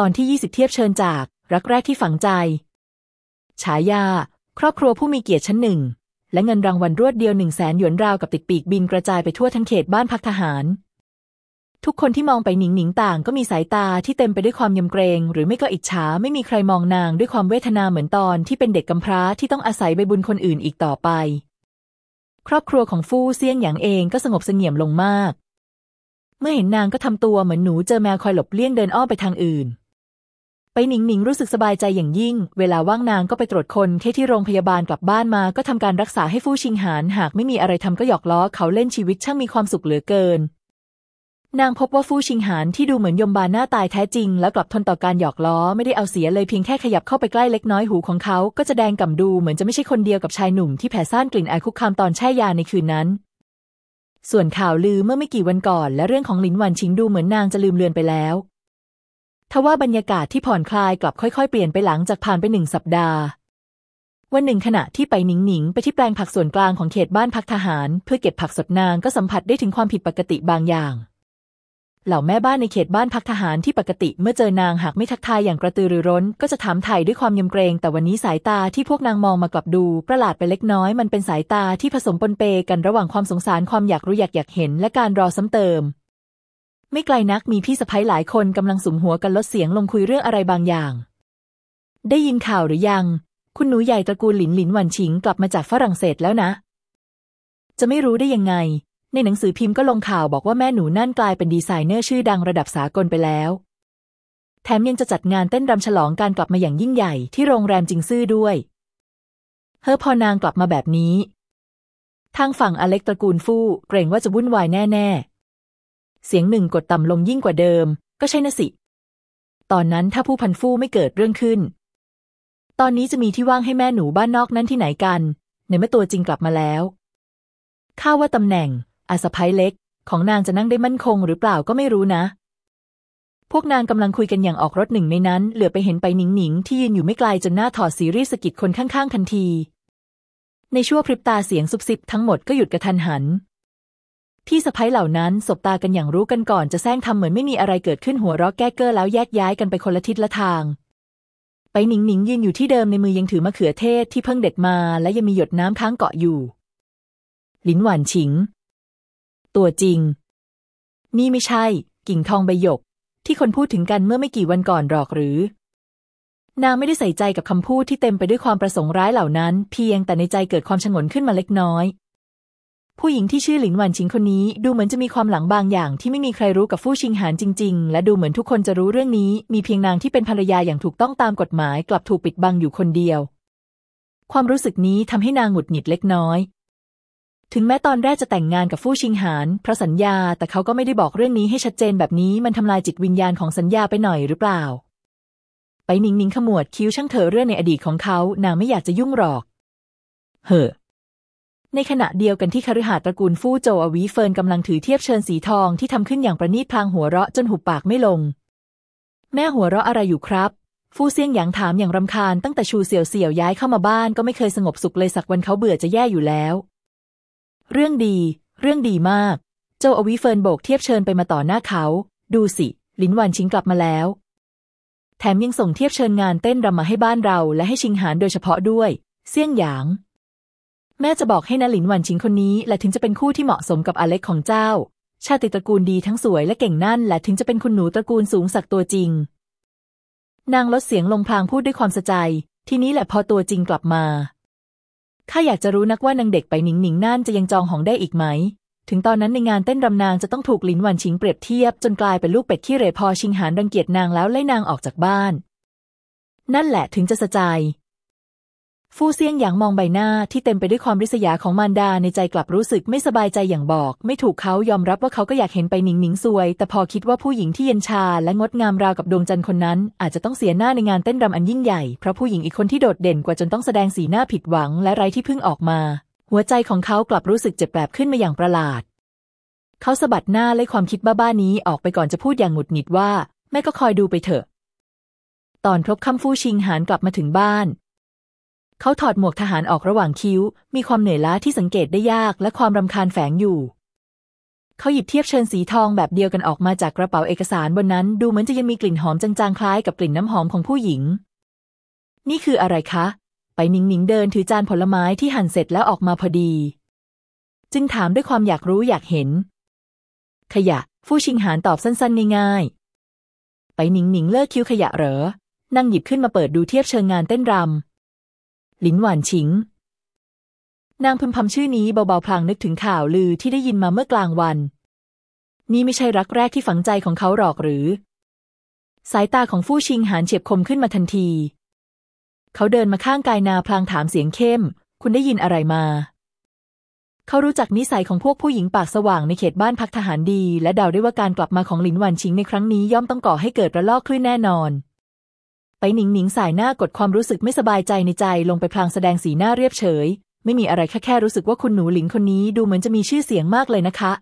ตอนที่ยี่สิบเทียบเชิญจาก รักแรกที่ฝังใจ ฉายา ครอบครัวผู้มีเกียรติชั้นหนึ่ง และเงินรางวัลรวดเดียวหนึ่งแสนหยวนราวกับติดปีกบินกระจายไปทั่วทั้งเขตบ้านพักทหาร ทุกคนที่มองไปหนิงหนิงต่างก็มีสายตาที่เต็มไปด้วยความยำเกรง หรือไม่ก็อิจฉาไม่มีใครมองนางด้วยความเวทนาเหมือนตอนที่เป็นเด็กกำพร้าที่ต้องอาศัยใบบุญคนอื่นอีกต่อไป ครอบครัวของฟู่เซียงหยางเองก็สงบเสงี่ยมลงมาก เมื่อเห็นนางก็ทำตัวเหมือนหนูเจอแมวคอยหลบเลี่ยงเดินอ้อมไปทางอื่น ไปหนิงหนิงรู้สึกสบายใจอย่างยิ่ง เวลาว่างนางก็ไปตรวจคนแค่ที่โรงพยาบาลกลับบ้านมาก็ทำการรักษาให้ฟู่ชิงหานหากไม่มีอะไรทำก็หยอกล้อเขาเล่นชีวิตช่างมีความสุขเหลือเกิน นางพบว่าฟู่ชิงหานที่ดูเหมือนยมบาลหน้าตายแท้จริง แล้วกลับทนต่อการหยอกล้อไม่ได้เอาเสียเลยเพียงแค่ขยับเข้าไปใกล้เล็กน้อยหูของเขาก็จะแดงก่ำดูเหมือนจะไม่ใช่คนเดียวกับชายหนุ่มที่แผ่ซ่านกลิ่นอายคุกคามตอนแช่ยาในคืนนั้น ส่วนข่าวลือเมื่อไม่กี่วันก่อน และเรื่องของหลินหวันชิงดูเหมือนนางจะลืมเลือนไปแล้ว ทว่าบรรยากาศที่ผ่อนคลายกลับค่อยๆ เปลี่ยนไปหลังจากผ่านไปหนึ่งสัปดาห์ วันหนึ่งขณะที่ไปหนิงหนิงไปที่แปลงผักส่วนกลางของเขตบ้านพักทหาร เพื่อเก็บผักสดนางก็สัมผัสได้ถึงความผิดปกติบางอย่าง เหล่าแม่บ้านในเขตบ้านพักทหารที่ปกติเมื่อเจอนางหากไม่ทักทายอย่างกระตือรือร้น ก็จะถามไถ่ด้วยความยำเกรง แต่วันนี้สายตาที่พวกนางมองมากลับดู ประหลาดไปเล็กน้อยมันเป็นสายตาที่ผสมปนเปกันระหว่างความสงสารความอยากรู้อยากอยากเห็นและการรอซ้ำเติม ไม่ไกลนักมีพี่สะพ้ยหลายคนกำลังสุมหัวกันลดเสียงลงคุยเรื่องอะไรบางอย่าง ได้ยินข่าวหรือยัง คุณหนูใหญ่ตระกูลหลินหลินหวันชิงกลับมาจากฝรั่งเศสแล้วนะ จะไม่รู้ได้ยังไง ในหนังสือพิมพ์ก็ลงข่าวบอกว่าแม่หนูนั่นกลายเป็นดีไซเนอร์ชื่อดังระดับสากลไปแล้ว แถมยังจะจัดงานเต้นรำฉลองการกลับมาอย่างยิ่งใหญ่ที่โรงแรมจิงซื่อด้วยเฮ้อพอนางกลับมาแบบนี้ ทางฝั่งอเล็กตระกูลฟู่เกรงว่าจะวุ่นวายแน่ ๆ เสียงหนึ่งกดต่ำลงยิ่งกว่าเดิม ก็ใช่นะสิ ตอนนั้นถ้าผู้พันฟู่ไม่เกิดเรื่องขึ้น ตอนนี้จะมีที่ว่างให้แม่หนูบ้านนอกนั้นที่ไหนกัน ในเมื่อตัวจริงกลับมาแล้วข้าว่าตำแหน่ง อาสะพ้ยเล็ก ของนางจะนั่งได้มั่นคงหรือเปล่าก็ไม่รู้นะ พวกนางกำลังคุยกันอย่างออกรถหนึ่งในนั้น เหลือไปเห็นไปหนิงหนิงที่ยืนอยู่ไม่ไกลจนหน้าถอดสีรีสกิดคนข้างๆทันที ในชั่วพริบตาเสียงซุบซิบทั้งหมดก็หยุดกระทันหัน พี่สะพ้ยเหล่านั้นสบตากันอย่างรู้กันก่อนจะแซงทำเหมือนไม่มีอะไรเกิดขึ้นหัวเราะแก้เก้อแล้วแยกย้ายกันไปคนละทิศละทาง ไปหนิงหนิงยืนอยู่ที่เดิมในมือยังถือมะเขือเทศที่เพิ่งเด็ดมาและยังมีหยดน้ำค้างเกาะอยู่ หลินหวานฉิง ตัวจริง นี่ไม่ใช่ กิ่งทองใบหยก ที่คนพูดถึงกันเมื่อไม่กี่วันก่อนหรอกหรือนางไม่ได้ใส่ใจกับคำพูดที่เต็มไปด้วยความประสงค์ร้ายเหล่านั้น เพียงแต่ในใจเกิดความฉงนขึ้นมาเล็กน้อย ผู้หญิงที่ชื่อหลินหวันชิงคนนี้ดูเหมือนจะมีความหลังบางอย่างที่ไม่มีใครรู้กับฟู่ชิงหานจริง ๆ และดูเหมือนทุกคนจะรู้เรื่องนี้ มีเพียงนางที่เป็นภรรยาอย่างถูกต้องตามกฎหมาย กลับถูกปิดบังอยู่คนเดียว ความรู้สึกนี้ทำให้นางหงุดหงิดเล็กน้อย ถึงแม้ตอนแรกจะแต่งงานกับฟู่ชิงหานเพราะสัญญา แต่เขาก็ไม่ได้บอกเรื่องนี้ให้ชัดเจนแบบนี้มันทำลายจิตวิญญาณของสัญญาไปหน่อยหรือเปล่า ไปนิ่งๆขมวดคิ้วช่างเถอะเรื่องในอดีตของเขา นางไม่อยากจะยุ่งหรอก เห่อ ในขณะเดียวกันที่คฤหาสน์ตระกูลฟู่โจอวีเฟินกำลังถือเทียบเชิญสีทองที่ทำขึ้นอย่างประณีตพลางหัวเราะจนหุบปากไม่ลง แม่หัวเราะอะไรอยู่ครับ ฟู่เซียงหยางถามอย่างรำคาญตั้งแต่ชูเสี่ยวเสี่ยวย้ายเข้ามาบ้านก็ไม่เคยสงบสุขเลยสักวันเขาเบื่อจะแย่อยู่แล้ว เรื่องดี เรื่องดีมาก โจอวีเฟินโบกเทียบเชิญไปมาต่อหน้าเขา ดูสิลินวันชิงกลับมาแล้ว แถมยังส่งเทียบเชิญงานเต้นรำมาให้บ้านเราและให้ชิงหานโดยเฉพาะด้วย เซี่ยงหยาง แม่จะบอกให้นะหลินหวันชิงคนนี้และถึงจะเป็นคู่ที่เหมาะสมกับอเล็กของเจ้า ชาติตระกูลดีทั้งสวยและเก่งนั่น และถึงจะเป็นคุณหนูตระกูลสูงสักตัวจริง นางลดเสียงลงพลางพูดด้วยความสะใจ ทีนี้แหละพอตัวจริงกลับมาข้าอยากจะรู้นักว่านางเด็กไปหนิงหนิงนั่นจะยังจองของได้อีกไหม ถึงตอนนั้นในงานเต้นรำนางจะต้องถูกลินหวันชิงเปรียบเทียบจนกลายเป็นลูกเป็ดขี้เหร่พอชิงหานรังเกียจนางแล้วไล่นางออกจากบ้าน นั่นแหละถึงจะสะใจ ฟู่เซียงหยางมองใบหน้าที่เต็มไปด้วยความริษยาของมารดาในใจกลับรู้สึกไม่สบายใจอย่างบอก ไม่ถูกเขายอมรับว่าเขาก็อยากเห็นไปหนิงหนิงซวย แต่พอคิดว่าผู้หญิงที่เย็นชาและงดงามราวกับดวงจันทร์คนนั้น อาจจะต้องเสียหน้าในงานเต้นรำอันยิ่งใหญ่เพราะผู้หญิงอีกคนที่โดดเด่นกว่าจนต้องแสดงสีหน้าผิดหวังและไร้ที่พึ่งออกมา หัวใจของเขากลับรู้สึกเจ็บแปลบขึ้นมาอย่างประหลาด เขาสะบัดหน้าไล่ความคิดบ้าๆนี้ออกไปก่อนจะพูดอย่างหงุดหงิดว่าแม่ก็คอยดูไปเถอะ ตอนพบคำฟู่ชิงหานกลับมาถึงบ้าน เขาถอดหมวกทหารออกระหว่างคิ้ว มีความเหนื่อยล้าที่สังเกตได้ยากและความรำคาญแฝงอยู่ เขาหยิบเทียบเชิญสีทองแบบเดียวกันออกมาจากกระเป๋าเอกสารบนนั้น ดูเหมือนจะยังมีกลิ่นหอมจางๆคล้ายกับกลิ่นน้ำหอมของผู้หญิง นี่คืออะไรคะ ไปนิงนิงเดินถือจานผลไม้ที่หั่นเสร็จแล้วออกมาพอดี จึงถามด้วยความอยากรู้อยากเห็น ขยะ ฟู่ชิงหานตอบสั้นๆง่ายๆ ไปนิงนิงเลิกคิ้วขยะเหรอนั่งหยิบขึ้นมาเปิดดูเทียบเชิงงานเต้นรำ หลินหวานชิง นางพึมพำชื่อนี้เบาๆพลางนึกถึงข่าวลือที่ได้ยินมาเมื่อกลางวัน นี่ไม่ใช่รักแรกที่ฝังใจของเขาหรอกหรือ สายตาของฟู่ชิงหานเฉียบคมขึ้นมาทันที เขาเดินมาข้างกายนาพลางถามเสียงเข้ม คุณได้ยินอะไรมา เขารู้จักนิสัยของพวกผู้หญิงปากสว่างในเขตบ้านพักทหารดี และเดาได้ว่าการกลับมาของหลินหวันชิงในครั้งนี้ย่อมต้องก่อให้เกิดระลอกคลื่นแน่นอน ไปหนิงหนิงสายหน้ากดความรู้สึกไม่สบายใจในใจลงไปพลางแสดงสีหน้าเรียบเฉย ไม่มีอะไรแค่แค่รู้สึกว่าคุณหนูหลินคนนี้ดูเหมือนจะมีชื่อเสียงมากเลยนะคะ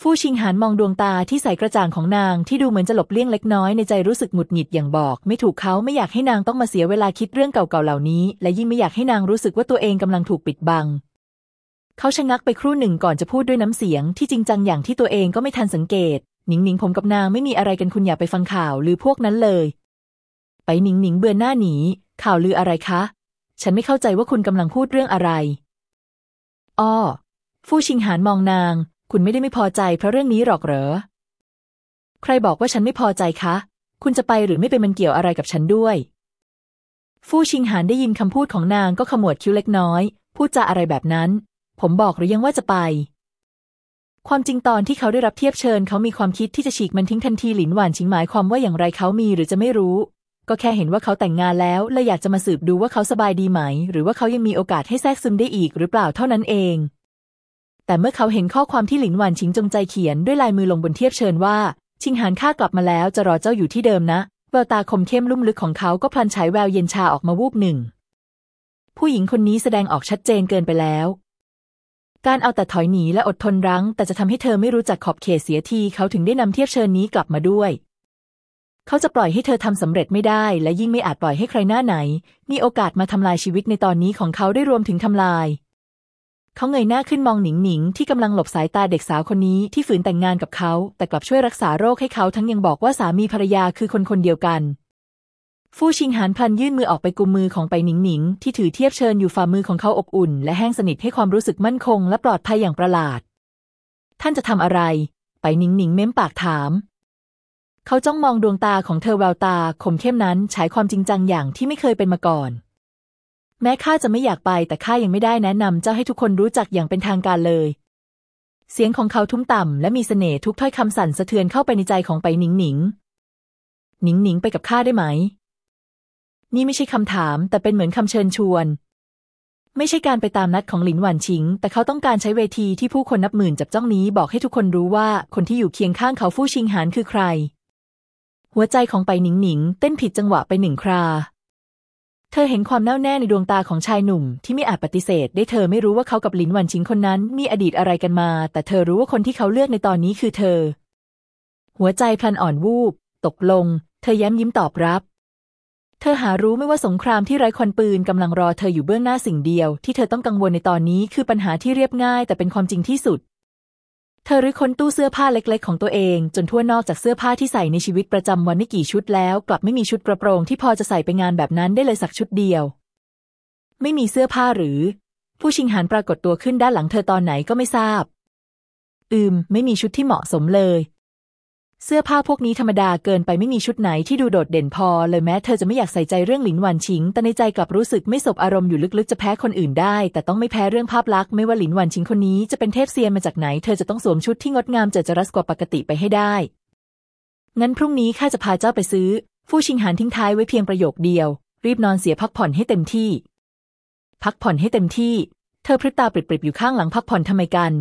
ฟู่ชิงหานมองดวงตาที่ใสกระจ่างของนางที่ดูเหมือนจะหลบเลี่ยงเล็กน้อยในใจรู้สึกหงุดหงิดอย่างบอก ไม่ถูกเขาไม่อยากให้นางต้องมาเสียเวลาคิดเรื่องเก่าๆเหล่านี้ และยิ่งไม่อยากให้นางรู้สึกว่าตัวเองกำลังถูกปิดบังเขาชะงักไปครู่หนึ่งก่อนจะพูดด้วยน้ำเสียงที่จริงจังอย่างที่ตัวเองก็ไม่ทันสังเกตหนิงหนิงผมกับนางไม่มีอะไรกันคุณอย่าไปฟังข่าวหรือพวกนั้นเลย ไปหนิงหนิงเบือนหน้าหนี ข่าวลืออะไรคะ ฉันไม่เข้าใจว่าคุณกำลังพูดเรื่องอะไร อ้อ ฟู่ชิงหานมองนาง คุณไม่ได้ไม่พอใจเพราะเรื่องนี้หรอกเหรอ ใครบอกว่าฉันไม่พอใจคะ คุณจะไปหรือไม่ไปมันเกี่ยวอะไรกับฉันด้วย ฟู่ชิงหานได้ยินคำพูดของนางก็ขมวดคิ้วเล็กน้อย พูดจาอะไรแบบนั้น ผมบอกหรือยังว่าจะไป ความจริงตอนที่เขาได้รับเทียบเชิญ เขามีความคิดที่จะฉีกมันทิ้งทันทีหลินหวานชิงหมายความว่าอย่างไรเขามีหรือจะไม่รู้ ก็แค่เห็นว่าเขาแต่งงานแล้วเลยอยากจะมาสืบดูว่าเขาสบายดีไหม หรือว่าเขายังมีโอกาสให้แทรกซึมได้อีกหรือเปล่าเท่านั้นเอง แต่เมื่อเขาเห็นข้อความที่หลินหวานชิงจงใจเขียนด้วยลายมือลงบนเทียบเชิญว่า ชิงหานข้ากลับมาแล้วจะรอเจ้าอยู่ที่เดิมนะแววตาคมเข้มลุ่มลึกของเขาก็พลันฉายแววเย็นชาออกมาวูบหนึ่ง ผู้หญิงคนนี้แสดงออกชัดเจนเกินไปแล้ว การเอาแต่ถอยหนีและอดทนรั้ง แต่จะทำให้เธอไม่รู้จักขอบเขตเสียทีเขาถึงได้นำเทียบเชิญนี้กลับมาด้วย เขาจะปล่อยให้เธอทำสำเร็จไม่ได้ และยิ่งไม่อาจปล่อยให้ใครหน้าไหน มีโอกาสมาทำลายชีวิตในตอนนี้ของเขาได้รวมถึงทำลาย เขาเงยหน้าขึ้นมองหนิงหนิงที่กำลังหลบสายตาเด็กสาวคนนี้ที่ฝืนแต่งงานกับเขา แต่กลับช่วยรักษาโรคให้เขาทั้งยังบอกว่าสามีภรรยาคือคนคนเดียวกันฟู่ชิงหานพลันยื่นมือออกไปกุมมือของไปหนิงหนิงที่ถือเทียบเชิญอยู่ฝ่ามือของเขาอบอุ่น และแห้งสนิทให้ความรู้สึกมั่นคง และปลอดภัยอย่างประหลาด ท่านจะทำอะไร ไปหนิงหนิงเม้มปากถาม เขาจ้องมองดวงตาของเธอแววตาคมเข้มนั้นฉายความจริงจังอย่างที่ไม่เคยเป็นมาก่อน แม้ข้าจะไม่อยากไปแต่ข้ายังไม่ได้แนะนำเจ้าให้ทุกคนรู้จักอย่างเป็นทางการเลย เสียงของเขาทุ้มต่ำและมีเสน่ห์ทุกถ้อยคำสั่นสะเทือนเข้าไปในใจของไปหนิงหนิง หนิงหนิงไปกับข้าได้ไหม นี่ไม่ใช่คำถาม แต่เป็นเหมือนคำเชิญชวน ไม่ใช่การไปตามนัดของหลินหวันชิง แต่เขาต้องการใช้เวทีที่ผู้คนนับหมื่นจับจ้องนี้บอกให้ทุกคนรู้ว่าคนที่อยู่เคียงข้างเขาฟู่ชิงหานคือใคร หัวใจของไปหนิงหนิงเต้นผิดจังหวะไปหนึ่งครา เธอเห็นความแน่วแน่ในดวงตาของชายหนุ่มที่ไม่อาจปฏิเสธ ได้เธอไม่รู้ว่าเขากับหลินหวันชิงคนนั้น มีอดีตอะไรกันมา แต่เธอรู้ว่าคนที่เขาเลือกในตอนนี้คือเธอ หัวใจพลันอ่อนวูบ ตกลง เธอแย้มยิ้มตอบรับ เธอหารู้ไม่ว่าสงครามที่ไร้ควันปืนกำลังรอเธออยู่เบื้องหน้าสิ่งเดียว ที่เธอต้องกังวลในตอนนี้คือปัญหาที่เรียบง่าย แต่เป็นความจริงที่สุด เธอรื้อค้นตู้เสื้อผ้าเล็ก ๆ ของตัวเอง จนทั่วนอกจากเสื้อผ้าที่ใส่ในชีวิตประจำวันไม่กี่ชุดแล้ว กลับไม่มีชุดกระโปรงที่พอจะใส่ไปงานแบบนั้นได้เลยสักชุดเดียว ไม่มีเสื้อผ้าหรือ ผู้ชิงหานปรากฏตัวขึ้นด้านหลังเธอตอนไหนก็ไม่ทราบ อืม ไม่มีชุดที่เหมาะสมเลย เสื้อผ้าพวกนี้ธรรมดาเกินไปไม่มีชุดไหนที่ดูโดดเด่นพอ เลยแม้เธอจะไม่อยากใส่ใจเรื่องหลินหวันชิง แต่ในใจกลับรู้สึกไม่สบอารมณ์อยู่ลึกๆจะแพ้คนอื่นได้ แต่ต้องไม่แพ้เรื่องภาพลักษณ์ไม่ว่าหลินหวันชิงคนนี้จะเป็นเทพเซียนมาจากไหน เธอจะต้องสวมชุดที่งดงามเจิดจรัสกว่าปกติไปให้ได้ งั้นพรุ่งนี้ข้าจะพาเจ้าไปซื้อ ฟู่ชิงหานทิ้งท้ายไว้เพียงประโยคเดียว รีบนอนเสียพักผ่อนให้เต็มที่ พักผ่อนให้เต็มที่ เธอพริบตาปริบๆอยู่ข้างหลังพักผ่อนทำไมกัน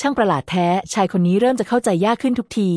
ช่างประหลาดแท้ชายคนนี้เริ่มจะเข้าใจยากขึ้นทุกที